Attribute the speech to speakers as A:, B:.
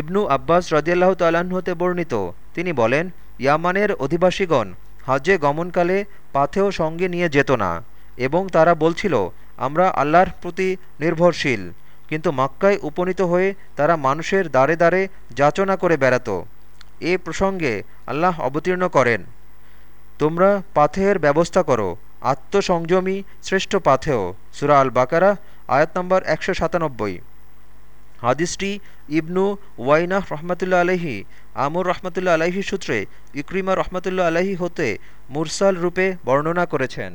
A: ইবনু আব্বাস রদিয়াল্লাহ তাল্লাহ্ন হতে বর্ণিত। তিনি বলেন, ইয়ামানের অধিবাসীগণ হজ্জে গমনকালে পাথেও সঙ্গে নিয়ে যেত না এবং তারা বলছিল, আমরা আল্লাহর প্রতি নির্ভরশীল। কিন্তু মক্কায় উপনীত হয়ে তারা মানুষের দ্বারে দ্বারে যাচনা করে বেড়াত। এ প্রসঙ্গে আল্লাহ অবতীর্ণ করেন, তোমরা পাথেয়ের ব্যবস্থা করো, আত্মসংযমী শ্রেষ্ঠ পাথেয়। সুরা আল বাকারা আয়াত নম্বর একশো সাতানব্বই। হাদিসটি ইবনু ওয়াইনাহ রহমতুল্লা আলহি আমর রহমতুল্লা আলহি সূত্রে ইক্রিমা রহমতুল্লা আলহি হতে মুরসাল রূপে বর্ণনা করেছেন।